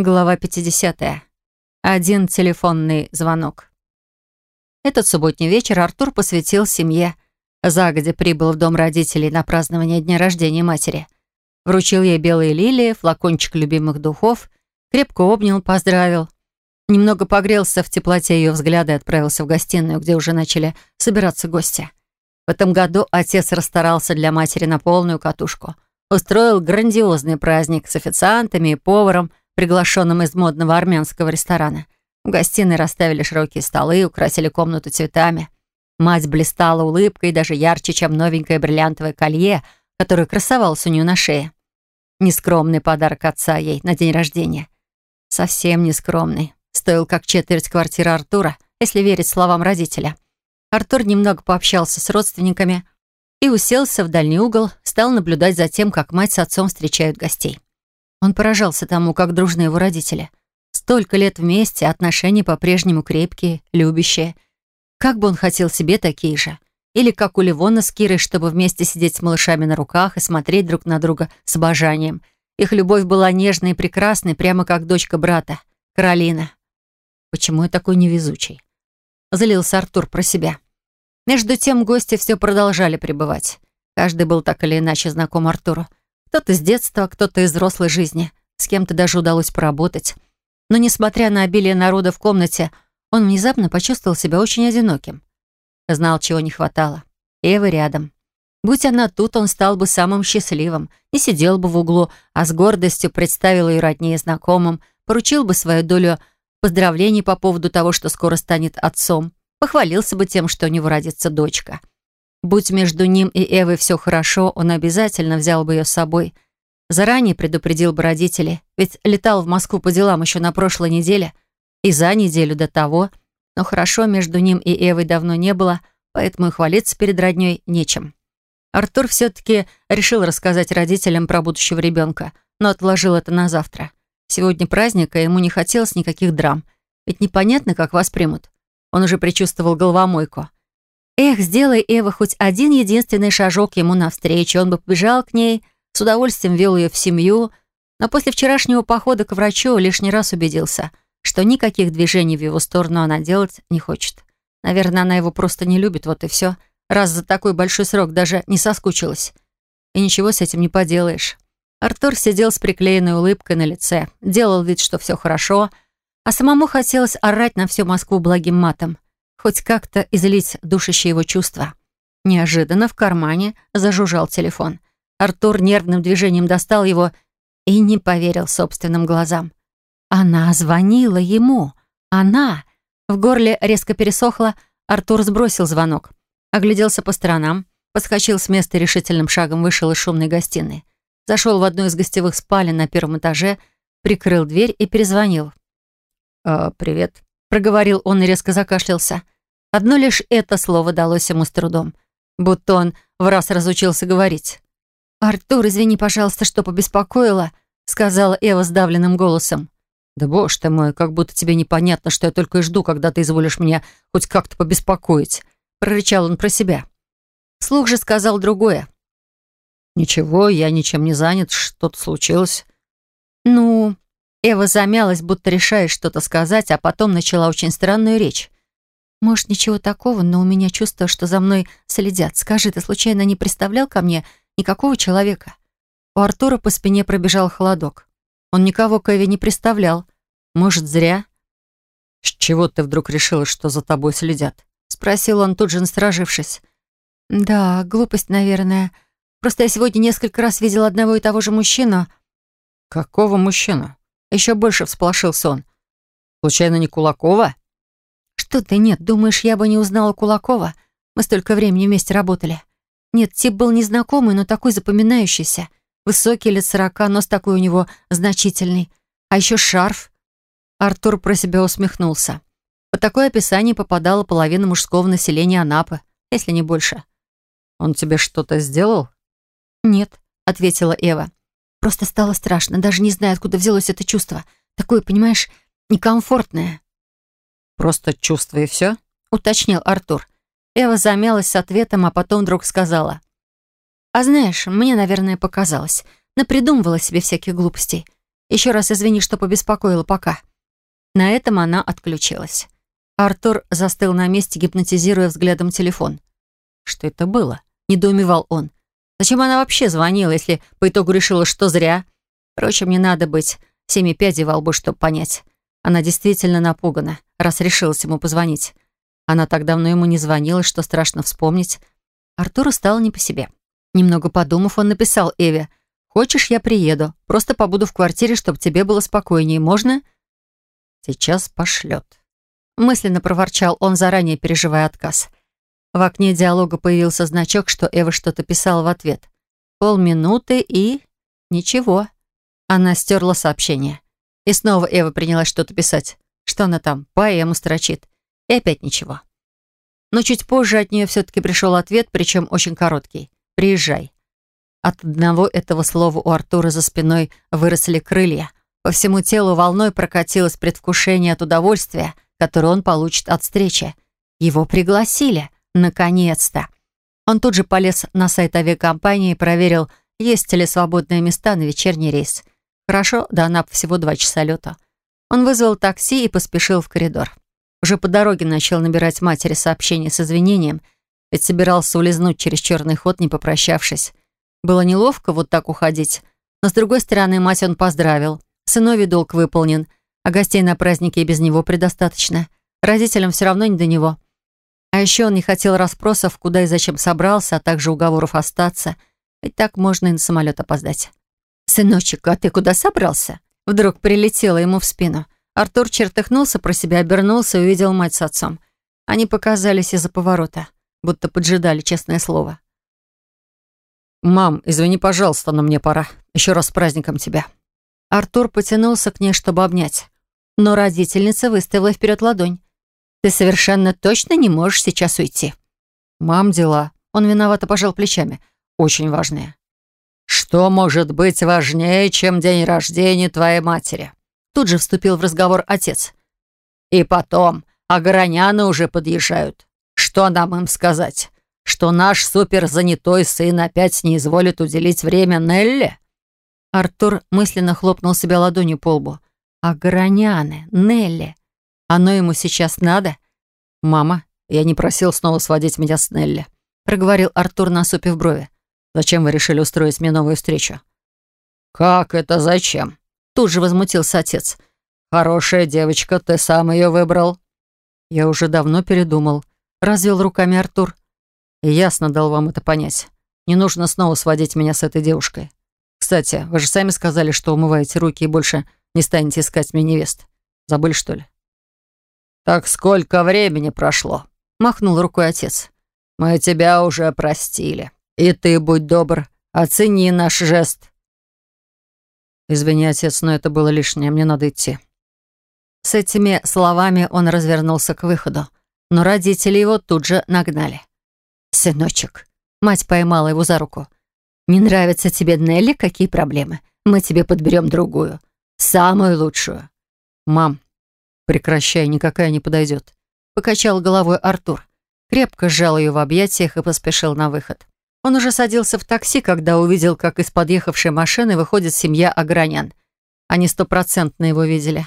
Глава 50. Один телефонный звонок. Этот субботний вечер Артур посвятил семье. Загодя прибыл в дом родителей на празднование дня рождения матери. Вручил ей белые лилии, флакончик любимых духов, крепко обнял, поздравил. Немного погрелся в теплоте ее взгляда и отправился в гостиную, где уже начали собираться гости. В этом году отец расстарался для матери на полную катушку. Устроил грандиозный праздник с официантами и поваром, приглашенным из модного армянского ресторана. В гостиной расставили широкие столы, украсили комнату цветами. Мать блистала улыбкой даже ярче, чем новенькое бриллиантовое колье, которое красовалось у нее на шее. Нескромный подарок отца ей на день рождения. Совсем нескромный. Стоил как четверть квартиры Артура, если верить словам родителя. Артур немного пообщался с родственниками и уселся в дальний угол, стал наблюдать за тем, как мать с отцом встречают гостей. Он поражался тому, как дружны его родители. Столько лет вместе, отношения по-прежнему крепкие, любящие. Как бы он хотел себе такие же. Или как у Ливона с Кирой, чтобы вместе сидеть с малышами на руках и смотреть друг на друга с обожанием. Их любовь была нежной и прекрасной, прямо как дочка брата, Каролина. Почему я такой невезучий? Залился Артур про себя. Между тем гости все продолжали пребывать. Каждый был так или иначе знаком Артуру. Кто-то с детства, кто-то из взрослой жизни. С кем-то даже удалось поработать. Но, несмотря на обилие народа в комнате, он внезапно почувствовал себя очень одиноким. Знал, чего не хватало. Эва рядом. Будь она тут, он стал бы самым счастливым. Не сидел бы в углу, а с гордостью представил ее роднее знакомым, поручил бы свою долю поздравлений по поводу того, что скоро станет отцом, похвалился бы тем, что у него родится дочка. Будь между ним и Эвой все хорошо, он обязательно взял бы ее с собой. Заранее предупредил бы родителей, ведь летал в Москву по делам еще на прошлой неделе и за неделю до того, но хорошо между ним и Эвой давно не было, поэтому и хвалиться перед родней нечем. Артур все-таки решил рассказать родителям про будущего ребенка, но отложил это на завтра. Сегодня праздник, и ему не хотелось никаких драм, ведь непонятно, как вас примут. Он уже предчувствовал головомойку. Эх, сделай Эва хоть один единственный шажок ему навстречу, он бы побежал к ней, с удовольствием вел ее в семью, но после вчерашнего похода к врачу лишний раз убедился, что никаких движений в его сторону она делать не хочет. Наверное, она его просто не любит, вот и все. Раз за такой большой срок даже не соскучилась. И ничего с этим не поделаешь. Артур сидел с приклеенной улыбкой на лице, делал вид, что все хорошо, а самому хотелось орать на всю Москву благим матом хоть как-то излить душащие его чувства. Неожиданно в кармане зажужжал телефон. Артур нервным движением достал его и не поверил собственным глазам. Она звонила ему. Она. В горле резко пересохло. Артур сбросил звонок. Огляделся по сторонам. Подскочил с места решительным шагом вышел из шумной гостиной. Зашел в одну из гостевых спален на первом этаже, прикрыл дверь и перезвонил. «Э, «Привет», проговорил он и резко закашлялся. Одно лишь это слово далось ему с трудом, будто он в раз разучился говорить. «Артур, извини, пожалуйста, что побеспокоила», сказала Эва сдавленным голосом. «Да боже ты мой, как будто тебе непонятно, что я только и жду, когда ты изволишь меня хоть как-то побеспокоить», прорычал он про себя. Слух же сказал другое. «Ничего, я ничем не занят, что-то случилось». «Ну, Эва замялась, будто решая что-то сказать, а потом начала очень странную речь. «Может, ничего такого, но у меня чувство, что за мной следят. Скажи, ты случайно не представлял ко мне никакого человека?» У Артура по спине пробежал холодок. Он никого к Эве не представлял. Может, зря? «С чего ты вдруг решила, что за тобой следят?» Спросил он, тут же насторожившись. «Да, глупость, наверное. Просто я сегодня несколько раз видел одного и того же мужчину». «Какого мужчину?» Еще больше всполошился он. «Случайно не Кулакова?» «Что ты, нет, думаешь, я бы не узнала Кулакова? Мы столько времени вместе работали. Нет, тип был незнакомый, но такой запоминающийся. Высокий, лет сорока, нос такой у него значительный. А еще шарф». Артур про себя усмехнулся. По такое описание попадала половина мужского населения Анапы, если не больше. «Он тебе что-то сделал?» «Нет», — ответила Эва. Просто стало страшно, даже не знаю, откуда взялось это чувство. Такое, понимаешь, некомфортное. «Просто чувство и все?» — уточнил Артур. Эва замялась с ответом, а потом вдруг сказала. «А знаешь, мне, наверное, показалось. Напридумывала себе всяких глупостей. Еще раз извини, что побеспокоила пока». На этом она отключилась. Артур застыл на месте, гипнотизируя взглядом телефон. «Что это было?» — недоумевал он. «Зачем она вообще звонила, если по итогу решила, что зря?» Впрочем, не надо быть семи пядей во лбу, чтобы понять. Она действительно напугана, раз решилась ему позвонить. Она так давно ему не звонила, что страшно вспомнить. Артуру стало не по себе. Немного подумав, он написал Эве, «Хочешь, я приеду. Просто побуду в квартире, чтобы тебе было спокойнее. Можно?» «Сейчас пошлет». Мысленно проворчал он, заранее переживая отказ. В окне диалога появился значок, что Эва что-то писала в ответ. Полминуты и... ничего. Она стерла сообщение. И снова Эва принялась что-то писать. Что она там, поэму строчит. И опять ничего. Но чуть позже от нее все-таки пришел ответ, причем очень короткий. «Приезжай». От одного этого слова у Артура за спиной выросли крылья. По всему телу волной прокатилось предвкушение от удовольствия, которое он получит от встречи. Его пригласили. Наконец-то. Он тут же полез на сайт авиакомпании и проверил, есть ли свободные места на вечерний рейс. Хорошо, до Анапы всего два часа лета. Он вызвал такси и поспешил в коридор. Уже по дороге начал набирать матери сообщение с извинением, ведь собирался улизнуть через черный ход, не попрощавшись. Было неловко вот так уходить, но, с другой стороны, мать он поздравил. Сыновий долг выполнен, а гостей на празднике и без него предостаточно. Родителям все равно не до него. А еще он не хотел расспросов, куда и зачем собрался, а также уговоров остаться, ведь так можно и на самолет опоздать. «Сыночек, а ты куда собрался?» Вдруг прилетело ему в спину. Артур чертыхнулся, про себя обернулся и увидел мать с отцом. Они показались из-за поворота, будто поджидали, честное слово. «Мам, извини, пожалуйста, но мне пора. Еще раз с праздником тебя». Артур потянулся к ней, чтобы обнять. Но родительница выставила вперед ладонь. «Ты совершенно точно не можешь сейчас уйти». «Мам, дела». Он виновато пожал плечами. «Очень важные». «Что может быть важнее, чем день рождения твоей матери?» Тут же вступил в разговор отец. «И потом, огороняны уже подъезжают. Что нам им сказать? Что наш суперзанятой сын опять не изволит уделить время Нелли?» Артур мысленно хлопнул себя ладонью по лбу. «Огороняны, Нелли. Оно ему сейчас надо?» «Мама, я не просил снова сводить меня с Нелли», проговорил Артур, насупив брови. Зачем вы решили устроить мне новую встречу?» «Как это зачем?» Тут же возмутился отец. «Хорошая девочка, ты сам ее выбрал». «Я уже давно передумал», — развел руками Артур. «И ясно дал вам это понять. Не нужно снова сводить меня с этой девушкой. Кстати, вы же сами сказали, что умываете руки и больше не станете искать мне невест. Забыли, что ли?» «Так сколько времени прошло?» — махнул рукой отец. «Мы тебя уже простили». И ты, будь добр, оцени наш жест. Извини, отец, но это было лишнее, мне надо идти. С этими словами он развернулся к выходу, но родители его тут же нагнали. «Сыночек», — мать поймала его за руку, «не нравится тебе Нелли? Какие проблемы? Мы тебе подберем другую, самую лучшую». «Мам, прекращай, никакая не подойдет», — покачал головой Артур, крепко сжал ее в объятиях и поспешил на выход. Он уже садился в такси, когда увидел, как из подъехавшей машины выходит семья Огранян. Они стопроцентно его видели.